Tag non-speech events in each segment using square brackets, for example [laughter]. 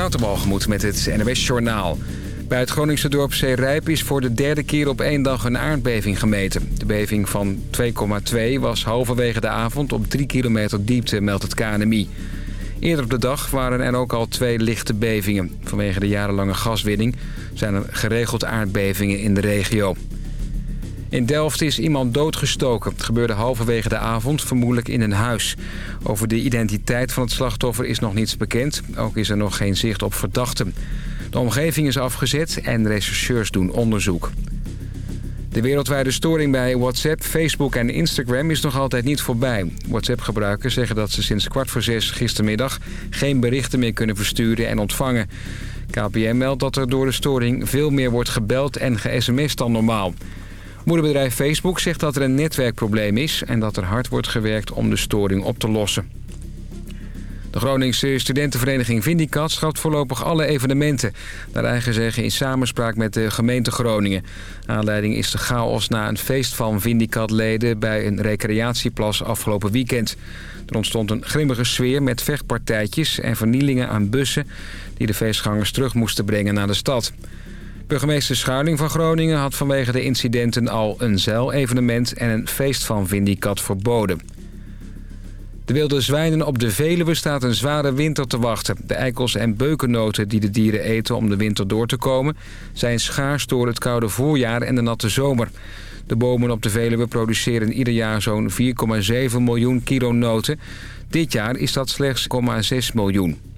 Waterbalgemoed met het NWS Journaal. Bij het Groningse dorp Zeerijp is voor de derde keer op één dag een aardbeving gemeten. De beving van 2,2 was halverwege de avond op 3 kilometer diepte, meldt het KNMI. Eerder op de dag waren er ook al twee lichte bevingen. Vanwege de jarenlange gaswinning zijn er geregeld aardbevingen in de regio. In Delft is iemand doodgestoken. Het gebeurde halverwege de avond, vermoedelijk in een huis. Over de identiteit van het slachtoffer is nog niets bekend. Ook is er nog geen zicht op verdachten. De omgeving is afgezet en rechercheurs doen onderzoek. De wereldwijde storing bij WhatsApp, Facebook en Instagram is nog altijd niet voorbij. WhatsApp-gebruikers zeggen dat ze sinds kwart voor zes gistermiddag... geen berichten meer kunnen versturen en ontvangen. KPM meldt dat er door de storing veel meer wordt gebeld en ge-sms'd dan normaal. Moederbedrijf Facebook zegt dat er een netwerkprobleem is... en dat er hard wordt gewerkt om de storing op te lossen. De Groningse studentenvereniging Vindicat schrapt voorlopig alle evenementen. Naar eigen zeggen in samenspraak met de gemeente Groningen. Aanleiding is de chaos na een feest van Vindicat-leden... bij een recreatieplas afgelopen weekend. Er ontstond een grimmige sfeer met vechtpartijtjes en vernielingen aan bussen... die de feestgangers terug moesten brengen naar de stad. Burgemeester Schuiling van Groningen had vanwege de incidenten al een zeilevenement en een feest van Vindicat verboden. De wilde zwijnen op de Veluwe staat een zware winter te wachten. De eikels en beukennoten die de dieren eten om de winter door te komen... zijn schaars door het koude voorjaar en de natte zomer. De bomen op de Veluwe produceren ieder jaar zo'n 4,7 miljoen kilo noten. Dit jaar is dat slechts 0,6 miljoen.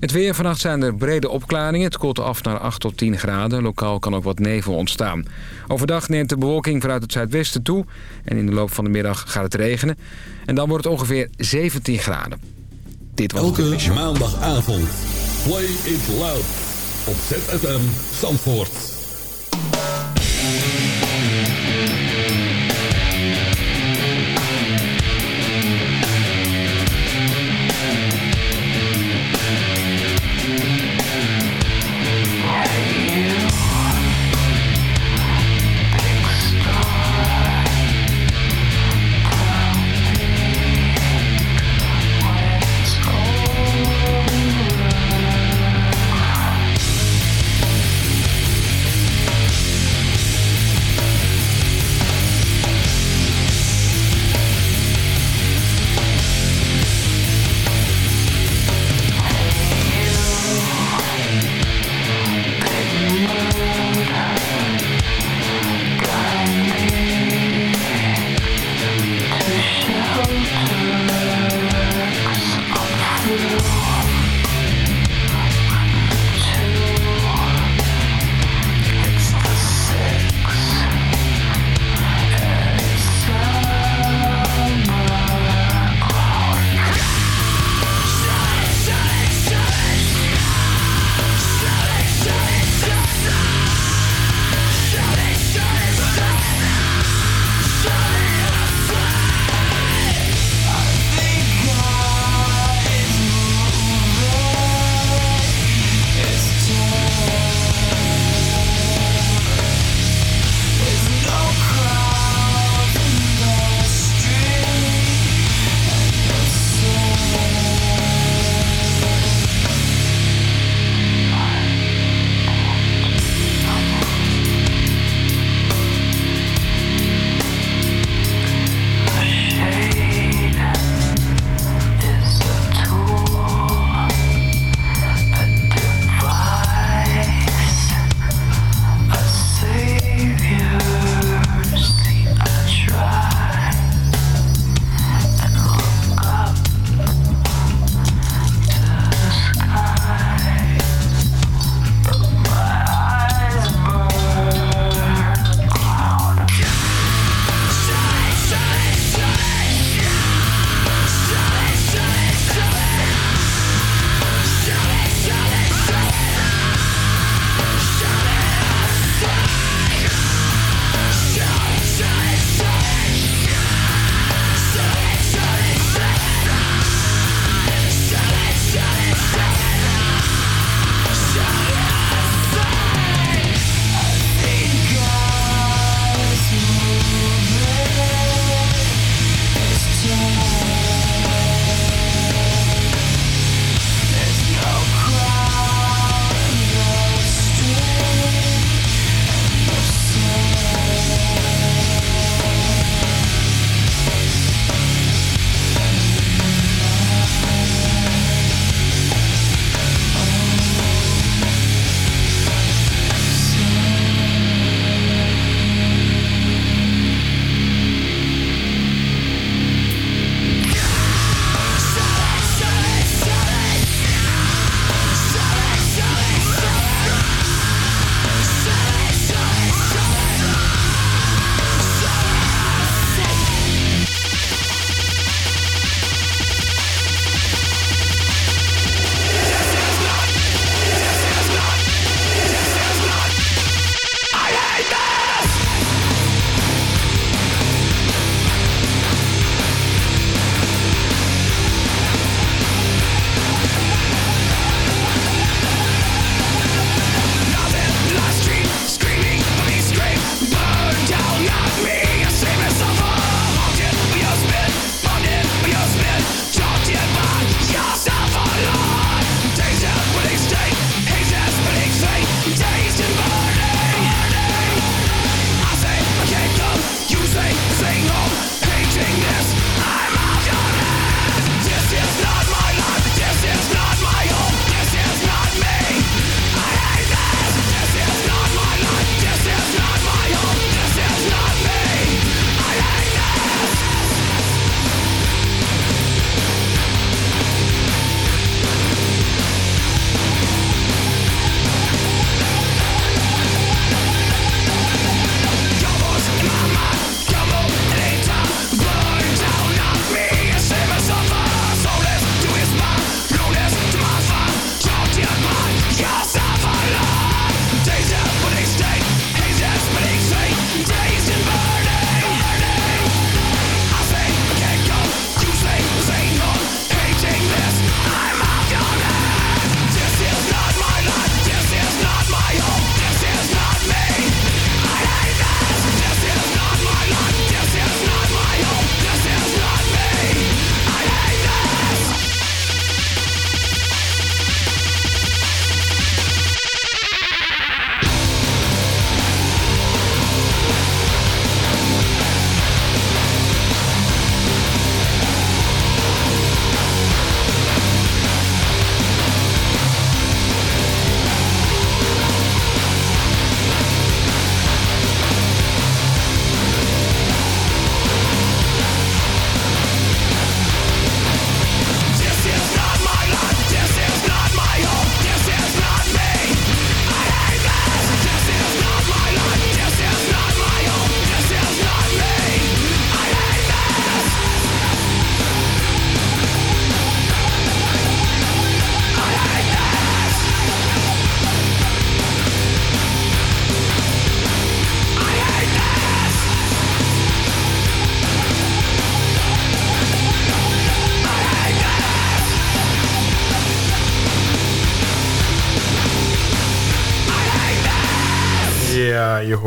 Het weer. Vannacht zijn er brede opklaringen. Het koelt af naar 8 tot 10 graden. Lokaal kan ook wat nevel ontstaan. Overdag neemt de bewolking vanuit het zuidwesten toe. En in de loop van de middag gaat het regenen. En dan wordt het ongeveer 17 graden. Dit was Elke het maandagavond. Play it loud. Op ZFM Zandvoort.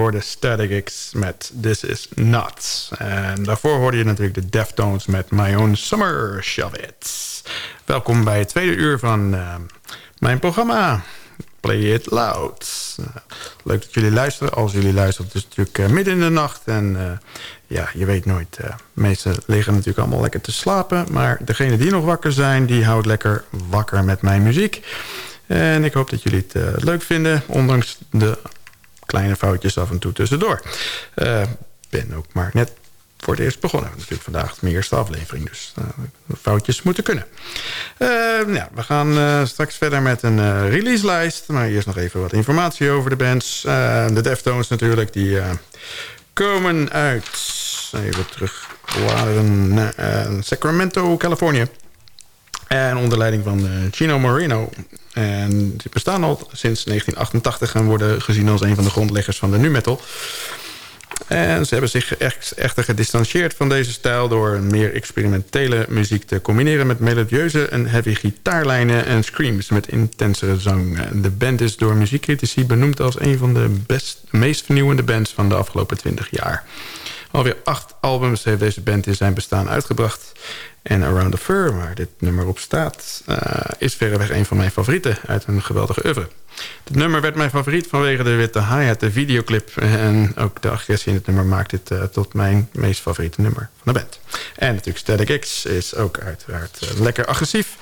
Hoorde Static X met This Is Nuts. En daarvoor hoorde je natuurlijk de Deftones met My Own Summer Shove It. Welkom bij het tweede uur van uh, mijn programma Play It Loud. Uh, leuk dat jullie luisteren. Als jullie luisteren, het is natuurlijk uh, midden in de nacht. En ja, je weet nooit. de meesten liggen natuurlijk allemaal lekker te slapen. Maar degene die nog wakker zijn, die houdt lekker wakker met mijn muziek. En ik hoop dat jullie het leuk vinden, ondanks de kleine foutjes af en toe tussendoor. Uh, ben ook maar net voor het eerst begonnen. Natuurlijk vandaag mijn eerste aflevering, dus uh, foutjes moeten kunnen. Uh, ja, we gaan straks verder met een releaselijst. Maar eerst nog even wat informatie over de bands. de Deftones natuurlijk, die komen uit... Even terug bladeren. Sacramento, Californië. En onder leiding van Chino Moreno. En ze bestaan al sinds 1988 en worden gezien als een van de grondleggers van de nu metal. En ze hebben zich echt, echter gedistanceerd van deze stijl... door meer experimentele muziek te combineren... met melodieuze en heavy gitaarlijnen en screams met intensere zang. De band is door muziekcritici benoemd als een van de best, meest vernieuwende bands... van de afgelopen 20 jaar. Alweer acht albums heeft deze band in zijn bestaan uitgebracht. En Around the Fur, waar dit nummer op staat... Uh, is verreweg een van mijn favorieten uit een geweldige oeuvre. Dit nummer werd mijn favoriet vanwege de witte hi-hat, de videoclip. En ook de agressie in het nummer maakt dit uh, tot mijn meest favoriete nummer van de band. En natuurlijk Static X is ook uiteraard uh, lekker agressief.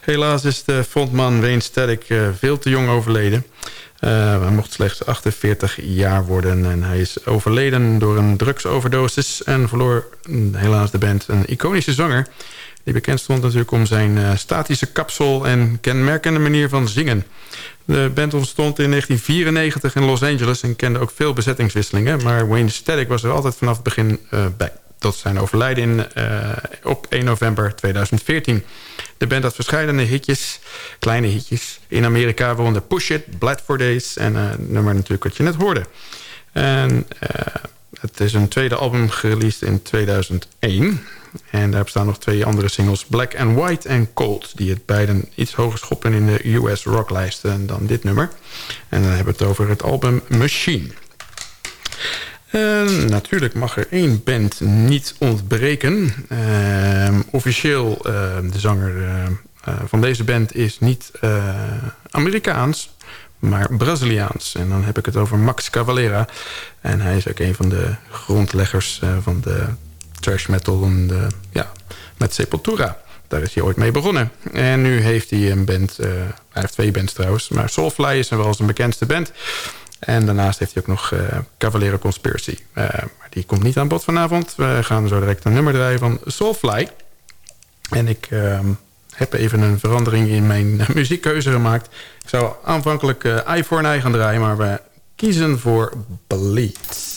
Helaas is de frontman Wayne Static veel te jong overleden. Uh, hij mocht slechts 48 jaar worden en hij is overleden door een drugsoverdosis... en verloor helaas de band een iconische zanger... die bekend stond natuurlijk om zijn uh, statische kapsel en kenmerkende manier van zingen. De band ontstond in 1994 in Los Angeles en kende ook veel bezettingswisselingen... maar Wayne Static was er altijd vanaf het begin uh, bij zijn overlijden uh, op 1 november 2014. De band had verschillende hitjes, kleine hitjes. In Amerika waaronder Push It, Blood for Days en uh, nummer natuurlijk wat je net hoorde. En uh, het is een tweede album gereleased in 2001. En daar bestaan nog twee andere singles, Black and White en Cold... die het beiden iets hoger schoppen in de US rocklijsten dan dit nummer. En dan hebben we het over het album Machine. Uh, natuurlijk mag er één band niet ontbreken. Uh, officieel, uh, de zanger van deze band is niet Amerikaans, maar Braziliaans. En dan heb ik het over Max Cavalera. En hij is ook een van de grondleggers van de thrash metal en de, ja, met Sepultura. Daar is hij ooit mee begonnen. En nu heeft hij een band, hij heeft twee bands trouwens, maar Soulfly is wel zijn bekendste band. En daarnaast heeft hij ook nog uh, Cavalera Conspiracy. Uh, maar die komt niet aan bod vanavond. We gaan zo direct een nummer draaien van Soulfly. En ik uh, heb even een verandering in mijn [laughs] muziekkeuze gemaakt. Ik zou aanvankelijk uh, Eye for gaan draaien... maar we kiezen voor Bleed.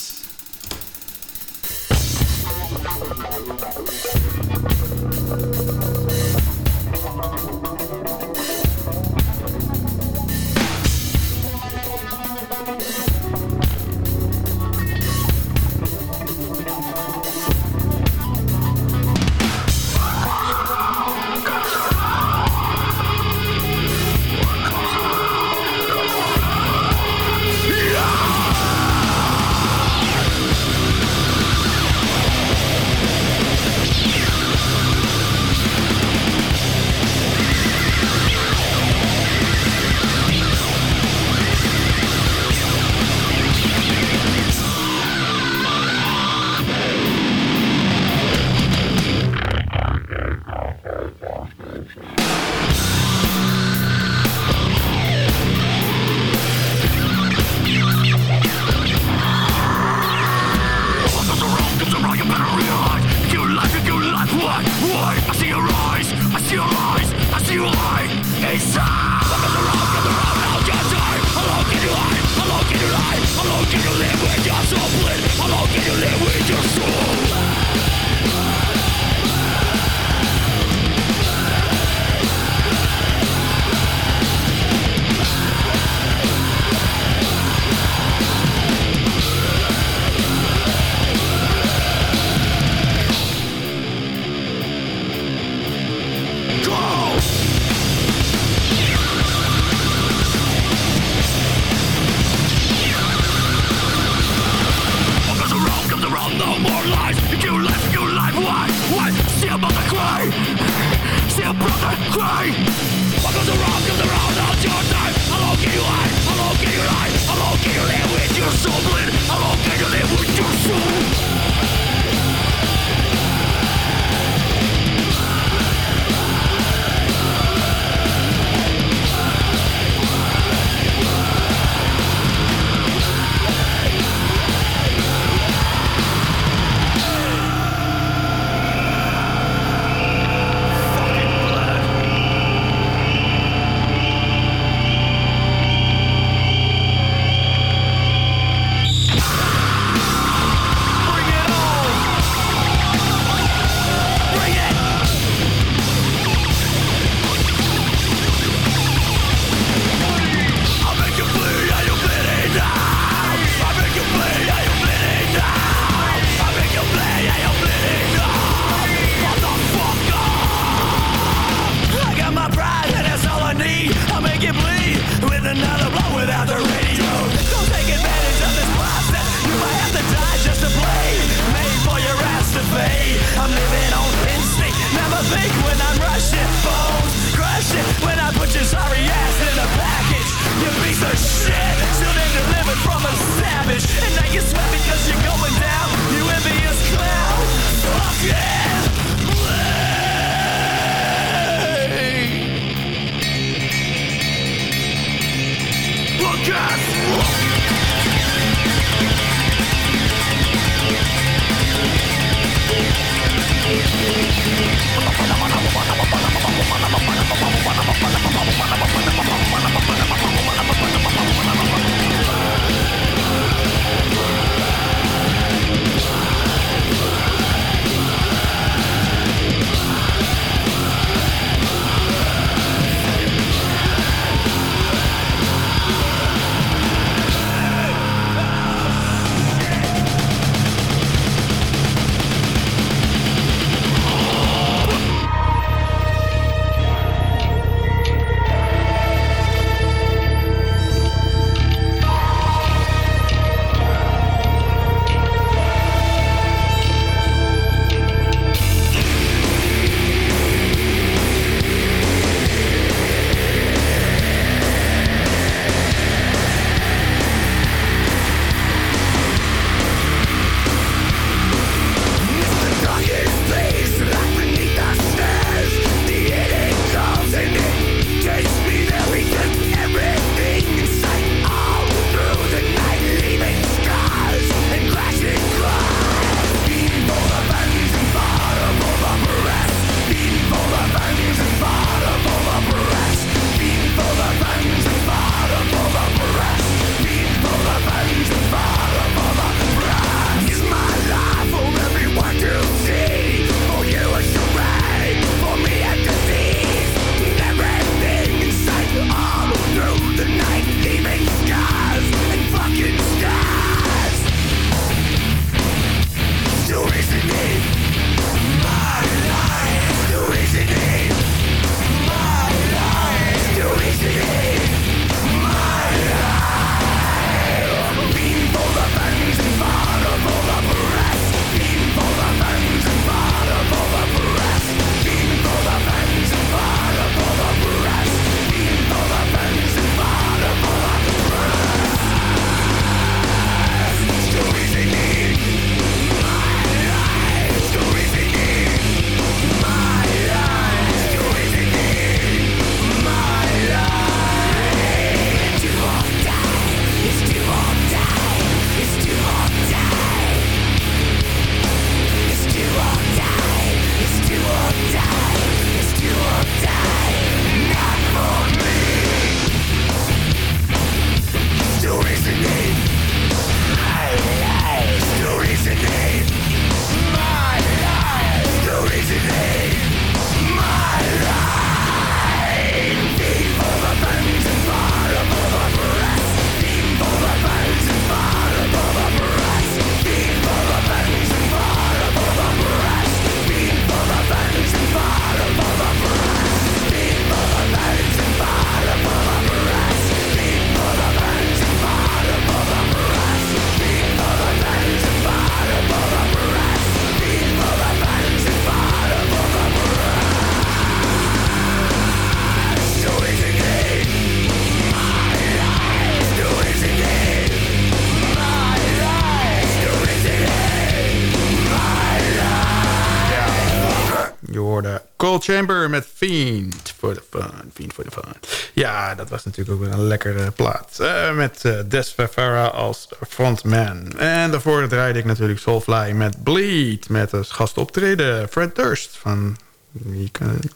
Chamber met Fiend for the Fun. Fiend for the Fun. Ja, dat was natuurlijk ook een lekkere plaat. Uh, met uh, Des Fafara als frontman. En daarvoor draaide ik natuurlijk Soulfly met Bleed. Met als gastoptreden Fred Durst van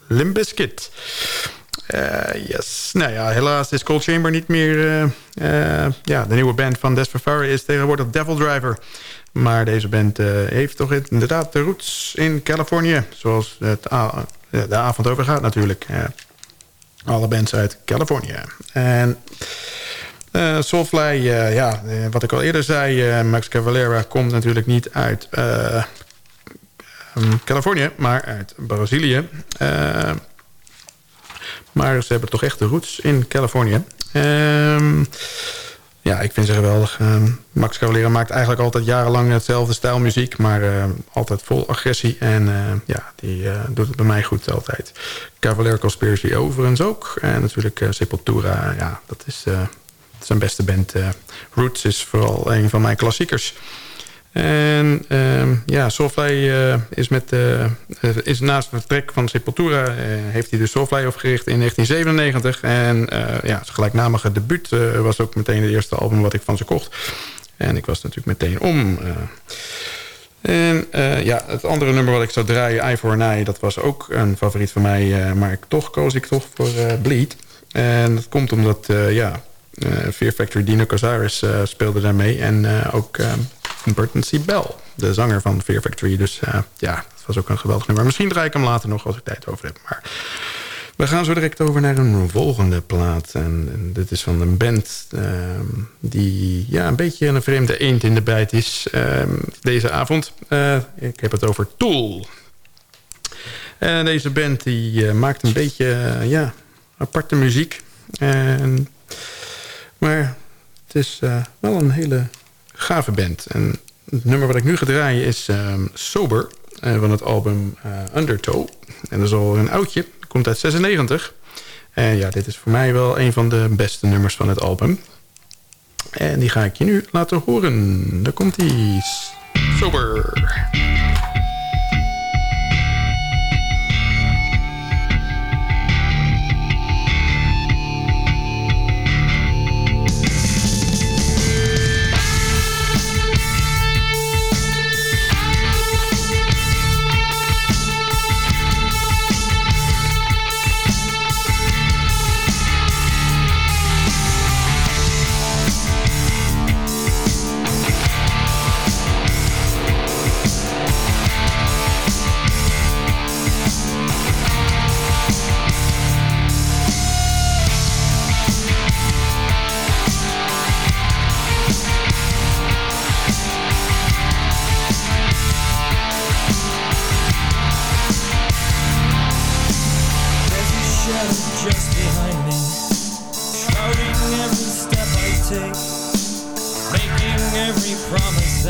Limbiskit. Uh, yes. Nou ja, helaas is Cold Chamber niet meer... Ja, de nieuwe band van Des Fafara is tegenwoordig Devil Driver. Maar deze band heeft toch inderdaad de roots in Californië. Zoals het de avond over gaat natuurlijk. alle bands uit Californië. En... Uh, Soulfly, uh, ja, wat ik al eerder zei... Max Cavalera komt natuurlijk niet uit um, Californië... maar uit Brazilië. maar ze hebben toch echt de roots in Californië. Um, ja, ik vind ze geweldig. Uh, Max Cavalera maakt eigenlijk altijd jarenlang hetzelfde stijl muziek... maar uh, altijd vol agressie. En uh, ja, die doet het bij mij goed altijd. Cavalera Conspiracy overigens ook. En natuurlijk Sepultura, ja, dat is zijn beste band. Roots is vooral een van mijn klassiekers. En uh, ja, Soulfly uh, is, met, uh, is naast het vertrek van Sepultura... Heeft hij de Soulfly opgericht in 1997. En ja, zijn gelijknamige debuut was ook meteen het eerste album wat ik van ze kocht. En ik was natuurlijk meteen om. en ja, het andere nummer wat ik zou draaien, Eye for an Eye... dat was ook een favoriet van mij. maar toch koos ik toch voor Bleed. En dat komt omdat, ja... Fear Factory Dino Cazares speelde daarmee. En ook Burton. Bell, de zanger van Fear Factory. Dus uh, ja, het was ook een geweldig nummer. Misschien draai ik hem later nog als ik tijd over heb. Maar we gaan zo direct over naar een volgende plaat. En, dit is van een band uh, die ja, een beetje een vreemde eend in de bijt is uh, deze avond. Uh, ik heb het over Tool. En deze band die maakt een beetje ja, aparte muziek. En, maar het is wel een hele gave band. En het nummer wat ik nu ga draaien is um, Sober uh, van het album uh, Undertow. En dat is al een oudje, komt uit 96. En ja, dit is voor mij wel een van de beste nummers van het album. En die ga ik je nu laten horen. Daar komt hij. Sober.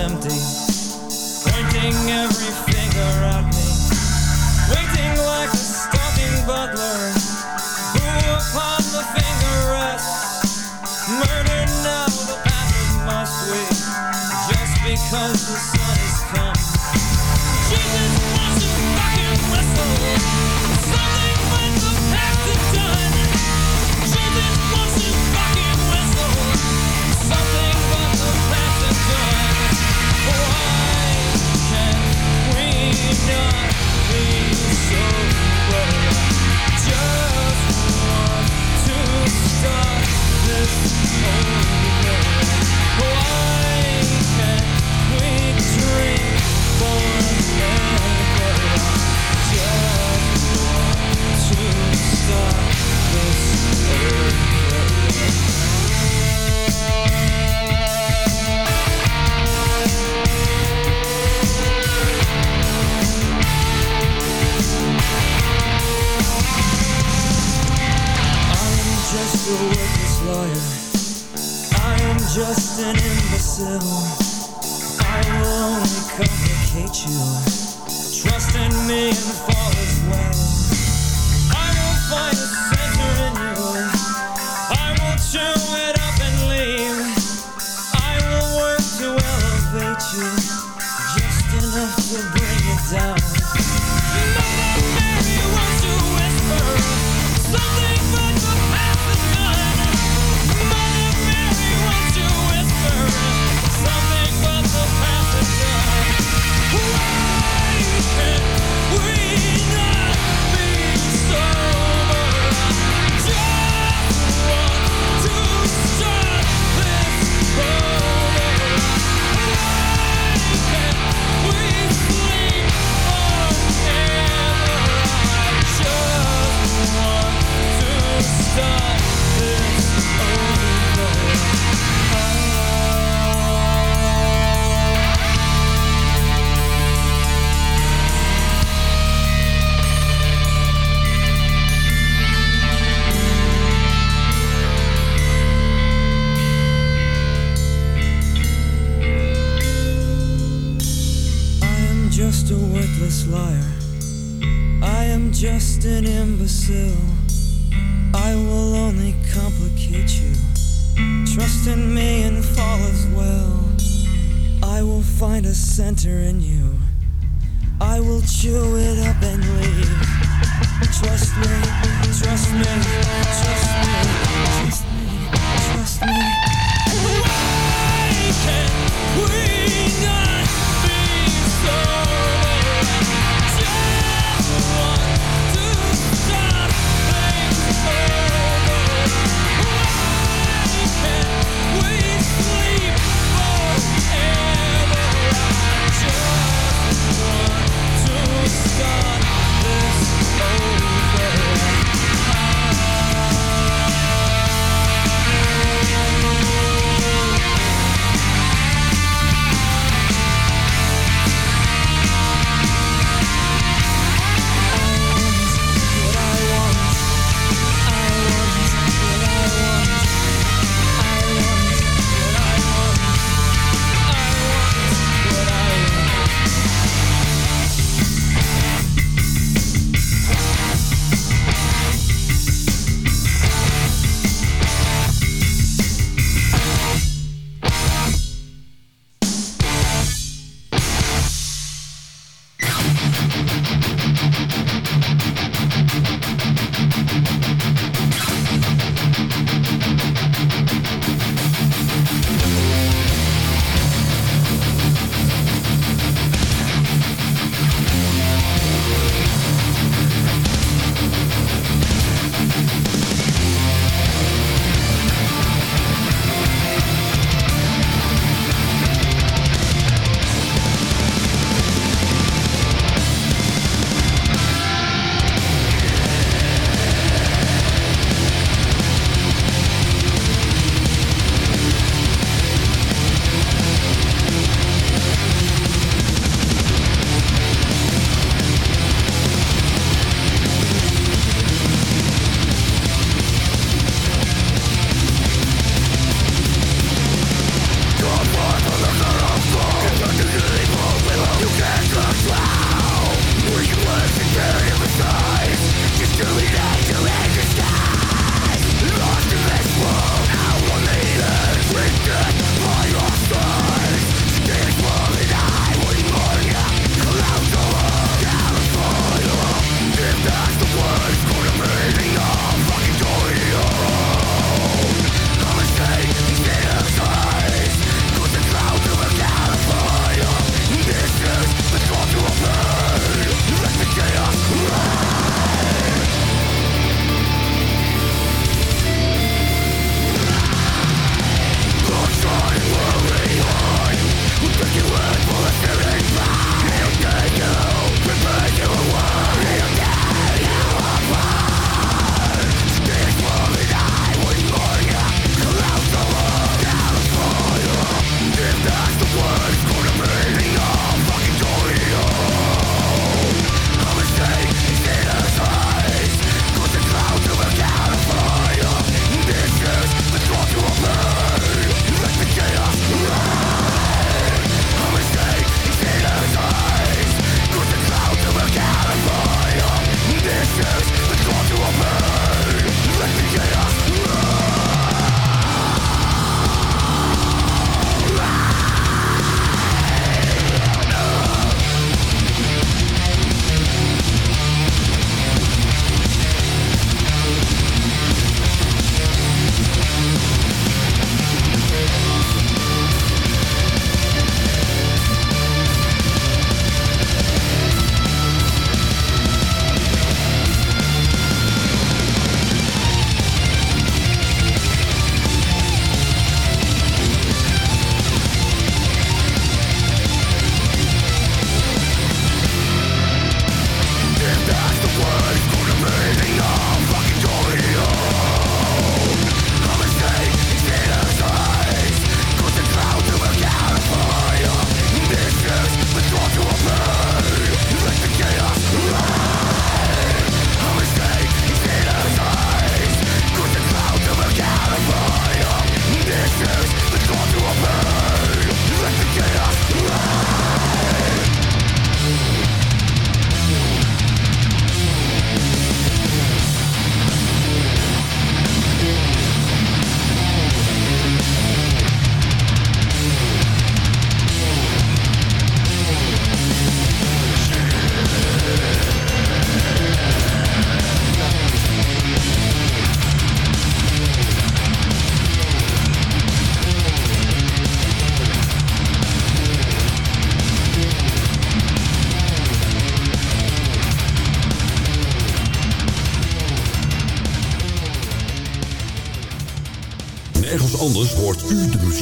empty, pointing every finger at me, waiting like a stalking butler who upon the finger rests. Murdered now the path of my sweet, just because the.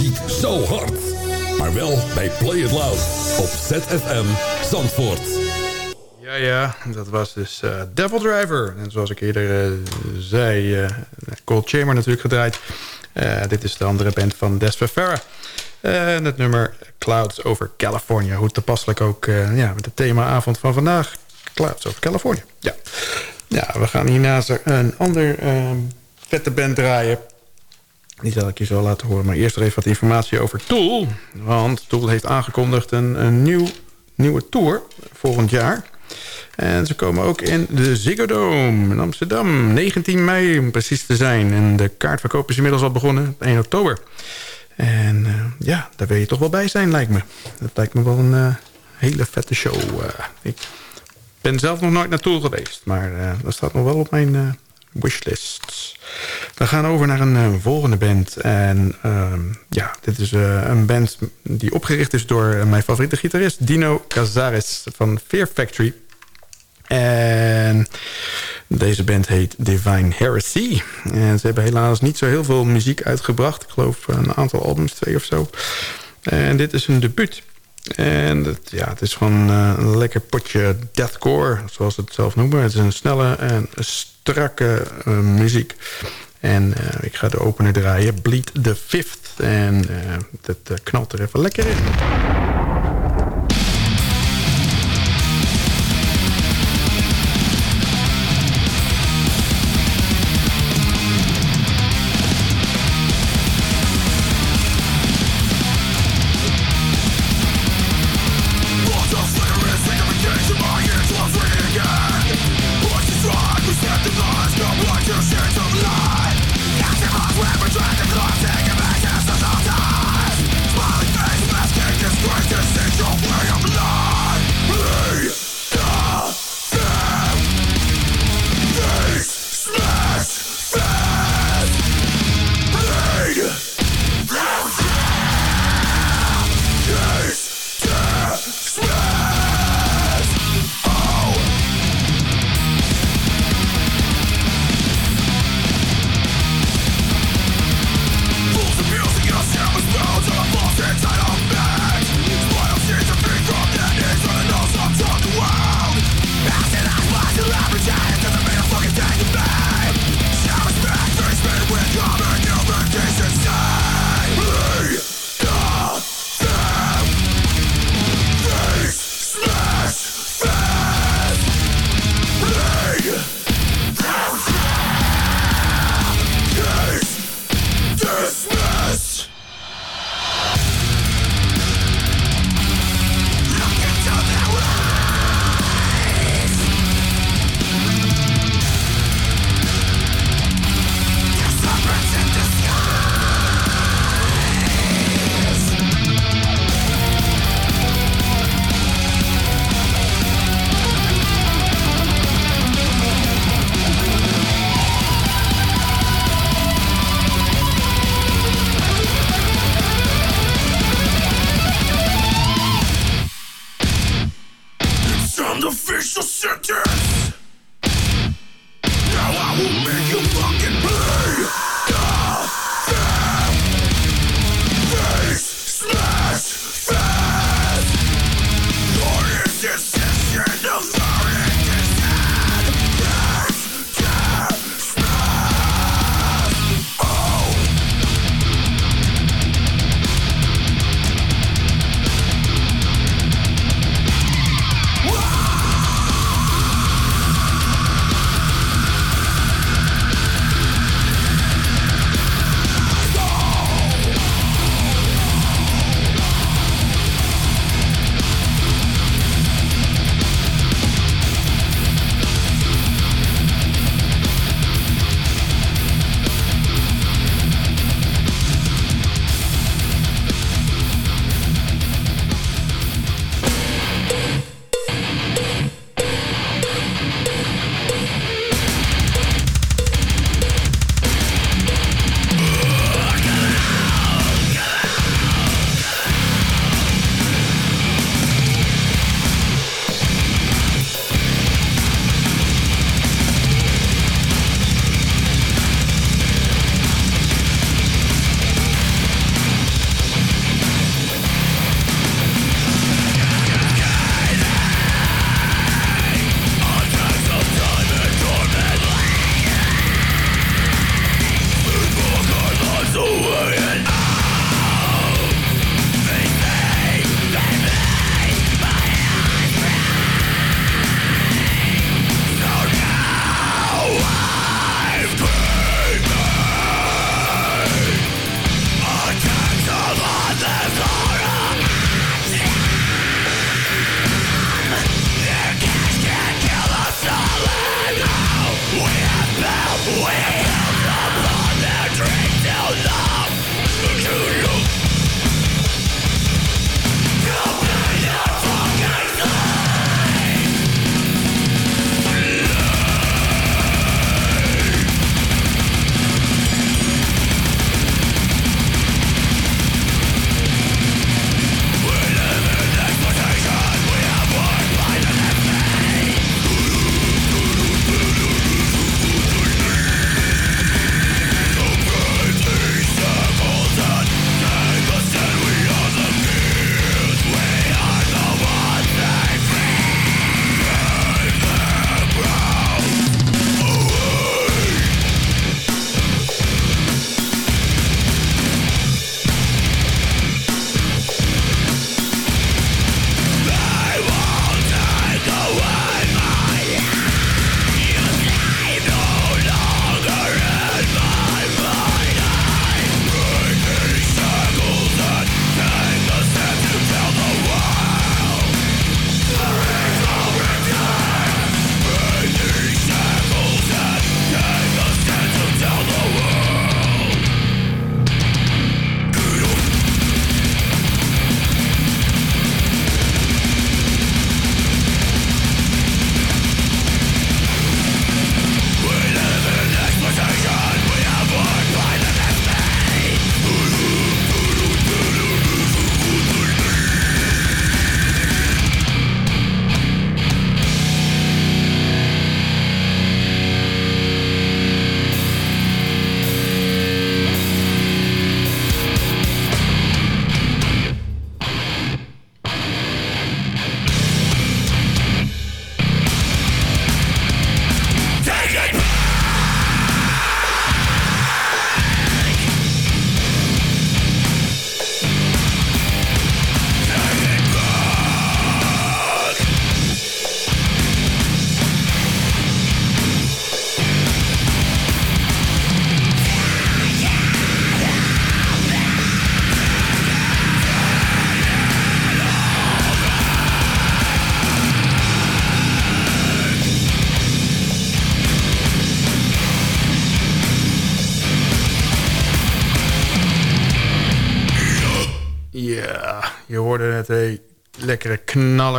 Muziek zo hard. Maar wel bij Play It Loud op ZFM Zandvoort. Ja, ja, dat was dus uh, Devil Driver. En zoals ik eerder uh, zei, uh, Cold Chamber natuurlijk gedraaid. dit is de andere band van Des Farah. En het nummer Clouds over California. Hoe toepasselijk ook ja, met het themaavond van vandaag. Clouds over California. Ja, we gaan hierna een ander ehm, vette band draaien. Die zal ik je zo laten horen. Maar eerst even wat informatie over Tool. Want Tool heeft aangekondigd een, een nieuw, nieuwe tour volgend jaar. En ze komen ook in de Ziggo Dome in Amsterdam. 19 mei om precies te zijn. En de kaartverkoop is inmiddels al begonnen. 1 oktober. En uh, ja, daar wil je toch wel bij zijn, lijkt me. Dat lijkt me wel een uh, hele vette show. Uh, ik ben zelf nog nooit naartoe geweest. Maar dat staat nog wel op mijn wishlist. We gaan over naar een volgende band. En ja, dit is een band die opgericht is door mijn favoriete gitarist... Dino Cazares van Fear Factory. En deze band heet Divine Heresy. En ze hebben helaas niet zo heel veel muziek uitgebracht. Ik geloof een aantal albums, twee of zo. En dit is hun debuut. En het, ja, het is gewoon uh, een lekker potje deathcore, zoals het zelf noemen. Het is een snelle en strakke uh, muziek. En uh, ik ga de opener draaien, Bleed the Fifth. En dat knalt er even lekker in.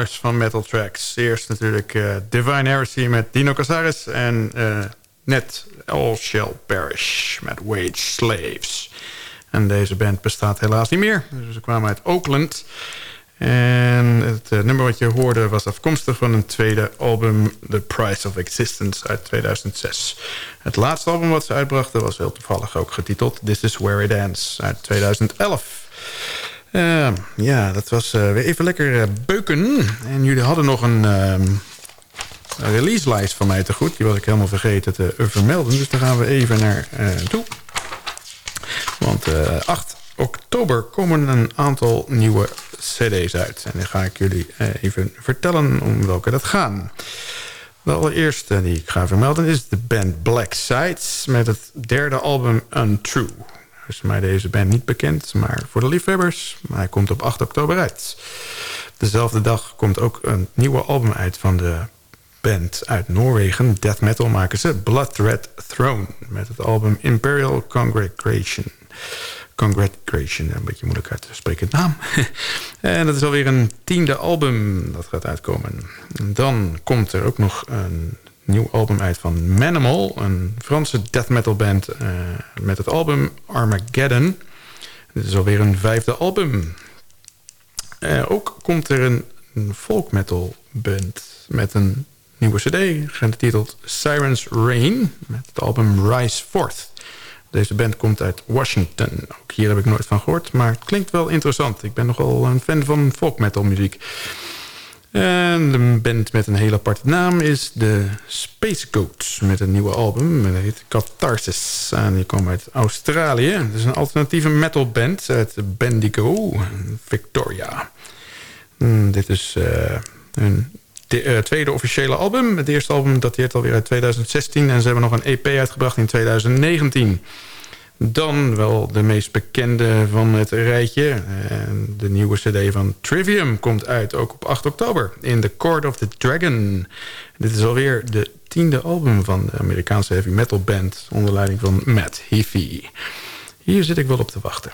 Van Metal Tracks. Eerst natuurlijk uh, Divine Heresy met Dino Casares... en uh, net All Shall Perish met Wage Slaves. En deze band bestaat helaas niet meer. Dus ze kwamen uit Oakland... En het uh, nummer wat je hoorde was afkomstig van een tweede album... The Price of Existence uit 2006. Het laatste album wat ze uitbrachten was heel toevallig ook getiteld... This Is Where It Ends uit 2011. Uh, ja, dat was uh, weer even lekker beuken. En jullie hadden nog een release-lijst van mij te goed. Die was ik helemaal vergeten te vermelden. Dus daar gaan we even naar toe. Want 8 oktober komen een aantal nieuwe cd's uit. En dan ga ik jullie eh, even vertellen om welke dat gaan. De allereerste die ik ga vermelden is de band Black Sides... met het derde album Untrue. Is mij deze band niet bekend, maar voor de liefhebbers... hij komt op 8 oktober uit. Dezelfde dag komt ook een nieuwe album uit van de band uit Noorwegen. Death metal maken ze Blood Red Throne... met het album Imperial Congregation... Congratulation, een beetje moeilijk uit te spreken naam. [laughs] en dat is alweer een tiende album dat gaat uitkomen. dan komt er ook nog een nieuw album uit van Manimal. Een Franse death metal band uh, met het album Armageddon. Dit is alweer een vijfde album. Uh, ook komt er een, een folk metal band met een nieuwe cd... getiteld Sirens Rain met het album Rise Forth. Deze band komt uit Washington. Ook hier heb ik nooit van gehoord, maar het klinkt wel interessant. Ik ben nogal een fan van folk metal muziek. En de band met een hele aparte naam is de Space Goats. Met een nieuwe album. Dat heet Catharsis. En die komt uit Australië. Het is een alternatieve metal band uit Bendigo, Victoria. Hmm, dit is uh, hun uh, tweede officiële album. Het eerste album dateert alweer uit 2016. En ze hebben nog een EP uitgebracht in 2019. Dan wel de meest bekende van het rijtje. de nieuwe cd van Trivium komt uit, ook op 8 oktober. In The Court of the Dragon. Dit is alweer de tiende album van de Amerikaanse heavy metal band... onder leiding van Matt Heafy. Hier zit ik wel op te wachten.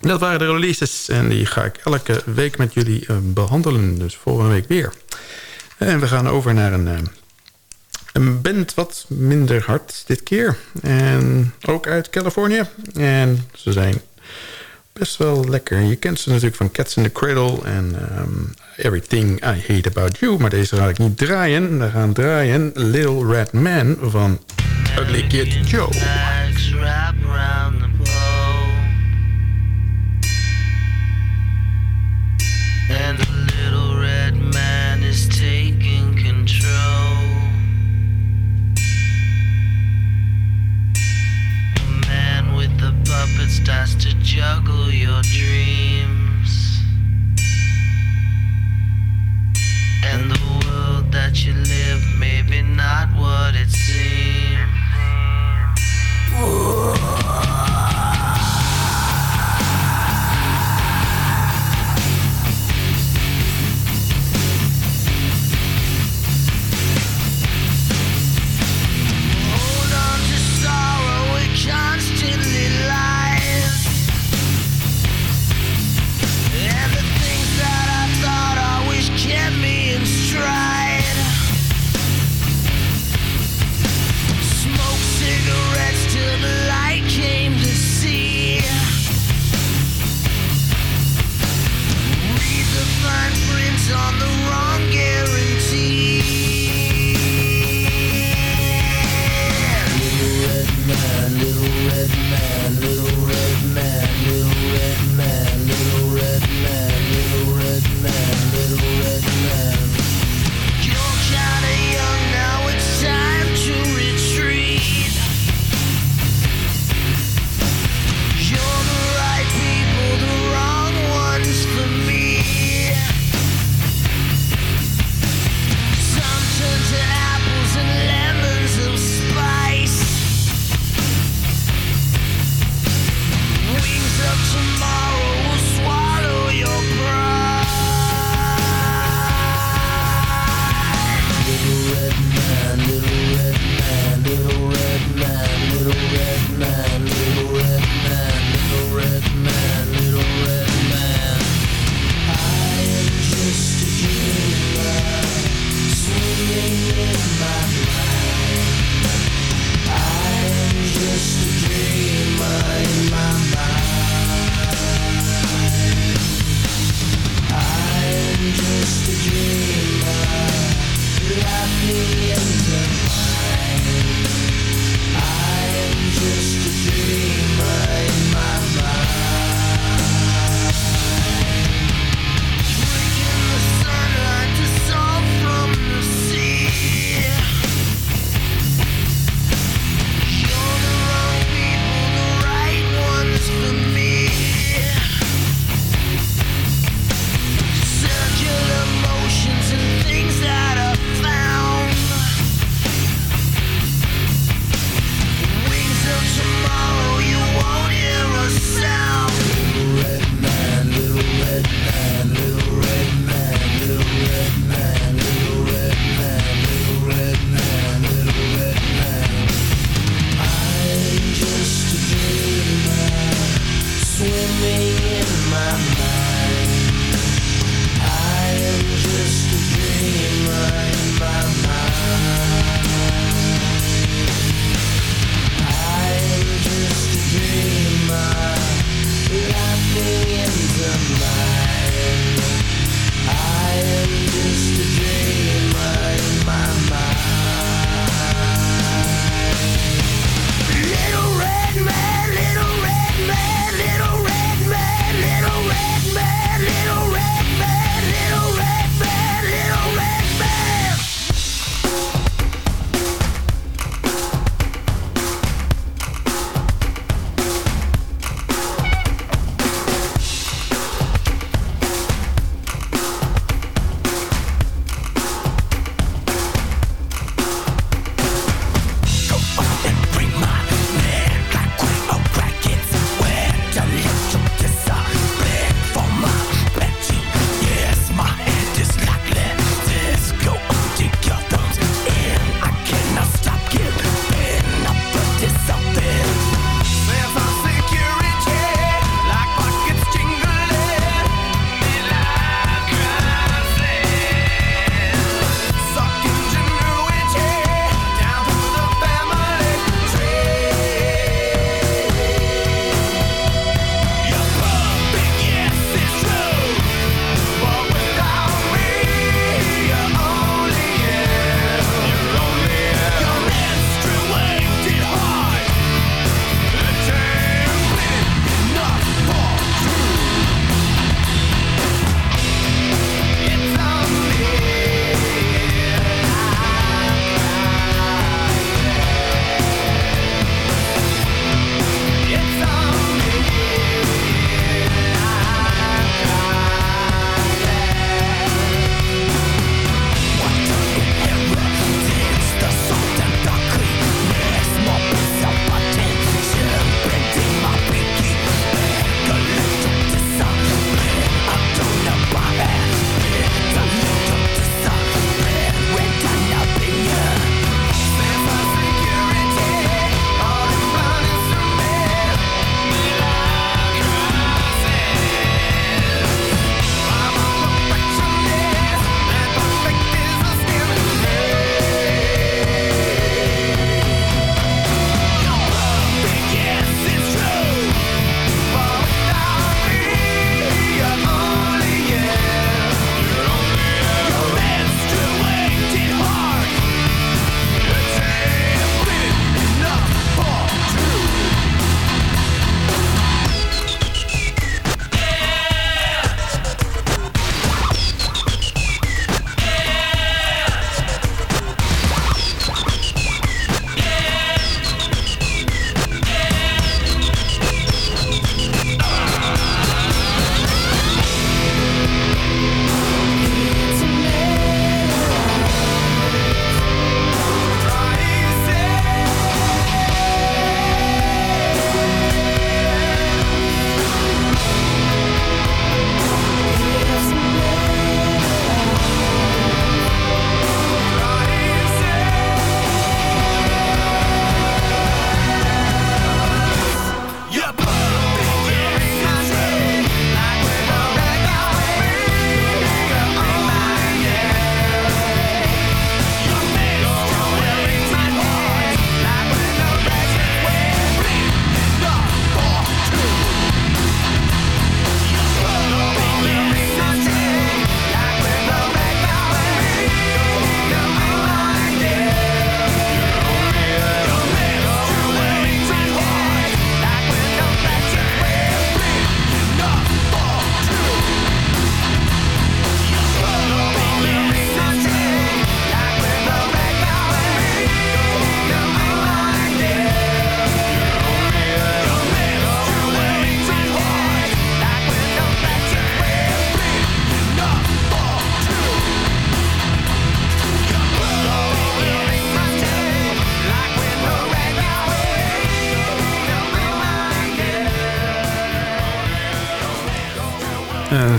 Dat waren de releases en die ga ik elke week met jullie uh, behandelen. Dus volgende week weer. En we gaan over naar een, uh, een band wat minder hard dit keer. En ook uit Californië. En ze zijn best wel lekker. Je kent ze natuurlijk van Cats in the Cradle en um, Everything I Hate About You. Maar deze ga ik niet draaien. We gaan draaien Little Red Man van Ugly Kid Joe. Starts to juggle your dreams. And the world that you live, maybe not what it seems. En on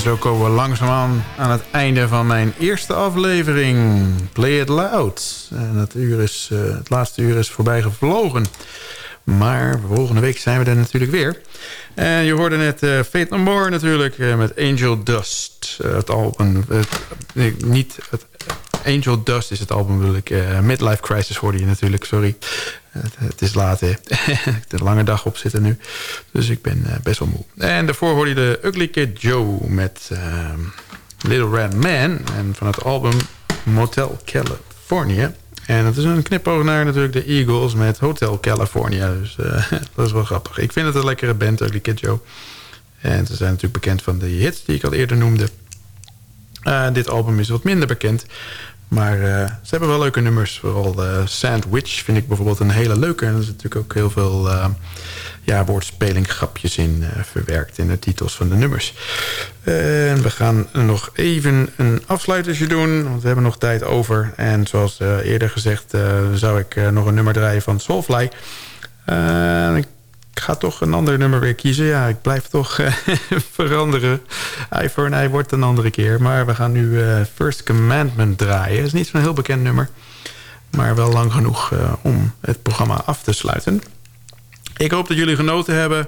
zo komen we langzaamaan aan het einde van mijn eerste aflevering. Play It Loud. En het, uur is, uh, het laatste uur is voorbij gevlogen. Maar volgende week zijn we er natuurlijk weer. En je hoorde net uh, Fate No More natuurlijk uh, met Angel Dust. het album, niet het Angel Dust is het album, wil ik. Midlife Crisis hoorde je natuurlijk, sorry. Het, is laat, hè. [laughs] de lange dag op zitten nu. Dus ik ben uh, best wel moe. En daarvoor hoorde je de Ugly Kid Joe met uh, Little Red Man. En van het album Motel California. En het is een knipoog naar natuurlijk de Eagles met Hotel California. Dus uh, [laughs] dat is wel grappig. Ik vind het een lekkere band, Ugly Kid Joe. En ze zijn natuurlijk bekend van de hits die ik al eerder noemde. Uh, dit album is wat minder bekend. Maar uh, ze hebben wel leuke nummers. Vooral uh, Sandwich vind ik bijvoorbeeld een hele leuke. En er zit natuurlijk ook heel veel uh, ja, woordspeling grapjes in verwerkt in de titels van de nummers. En we gaan nog even een afsluitertje doen. Want we hebben nog tijd over. En zoals eerder gezegd zou ik nog een nummer draaien van Soulfly. ik ik ga toch een ander nummer weer kiezen. Ja, ik blijf toch uh, [laughs] veranderen. For an eye wordt een andere keer. Maar we gaan nu uh, First Commandment draaien. Het is niet zo'n heel bekend nummer. Maar wel lang genoeg uh, om het programma af te sluiten. Ik hoop dat jullie genoten hebben.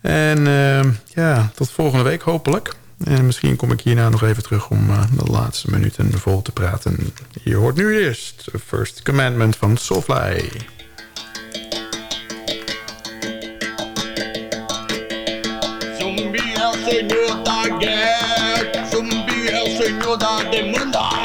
En ja, tot volgende week hopelijk. En misschien kom ik hierna nog even terug om de laatste minuten vol te praten. Je hoort nu eerst First Commandment van Soulfly. Señor da guerra, zumbi é o Senhor da demanda.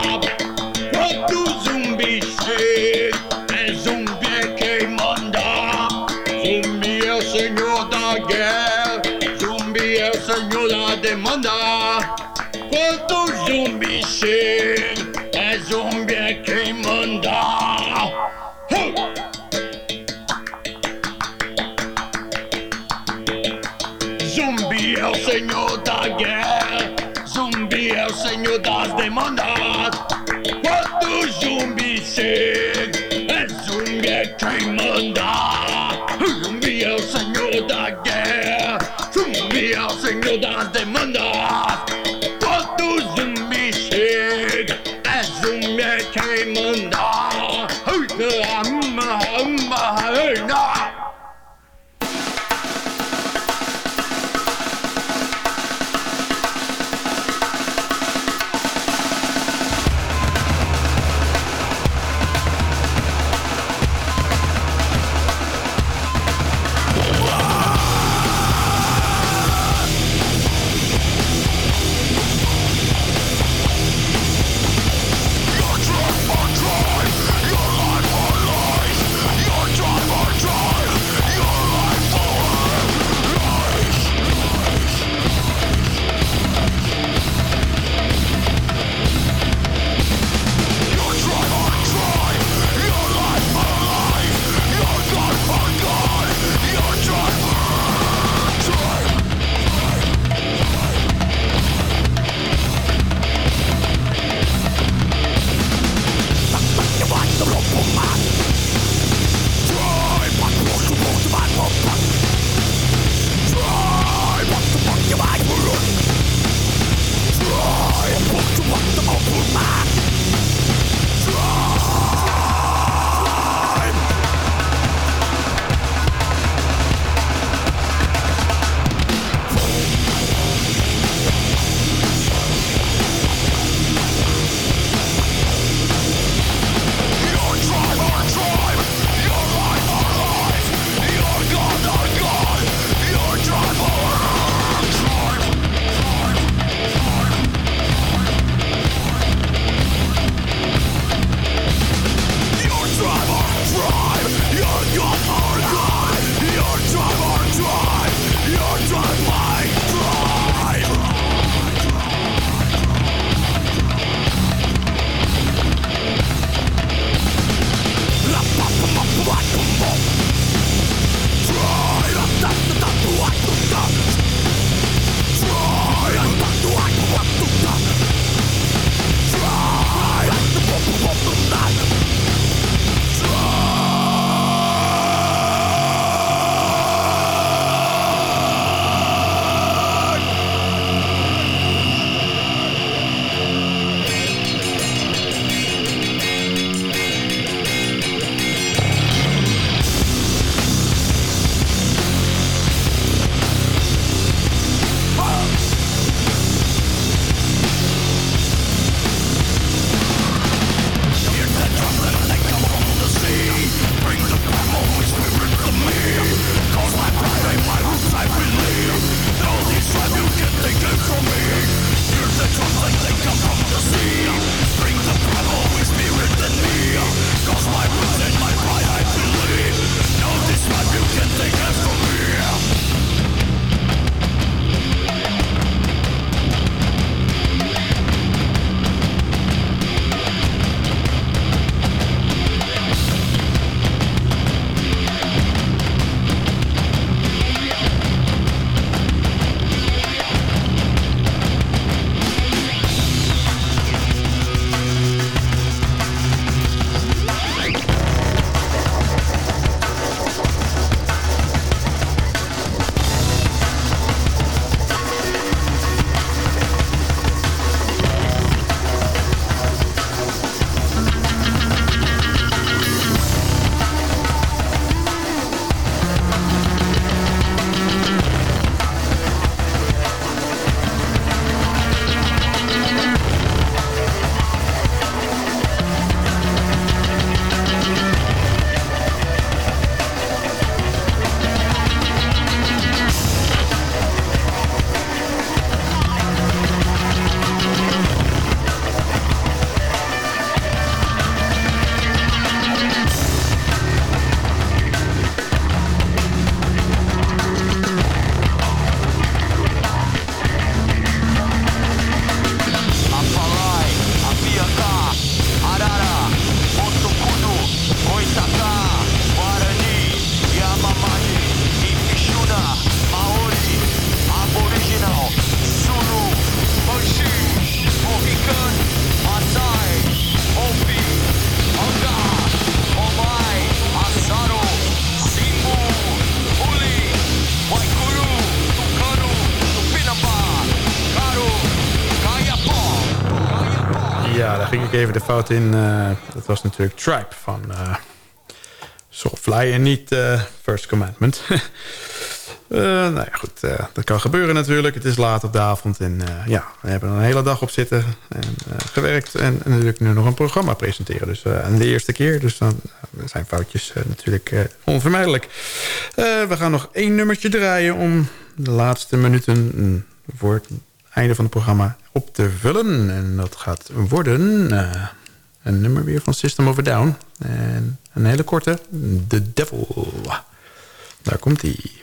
O senhor ik even de fout in. Eh, dat was natuurlijk Tribe van uh, Soulfly en niet uh, First Commandment. [laughs] nou ja, goed. dat kan gebeuren natuurlijk. Het is laat op de avond. En ja, we hebben er een hele dag op zitten en gewerkt. En, en, natuurlijk nu nog een programma presenteren. Dus aan de eerste keer. Dus dan zijn foutjes natuurlijk onvermijdelijk. we gaan nog één nummertje draaien om de laatste minuten mm, voor het einde van het programma op te vullen. En dat gaat worden uh, een nummer weer van System of a Down. En een hele korte, The Devil. Daar komt hij.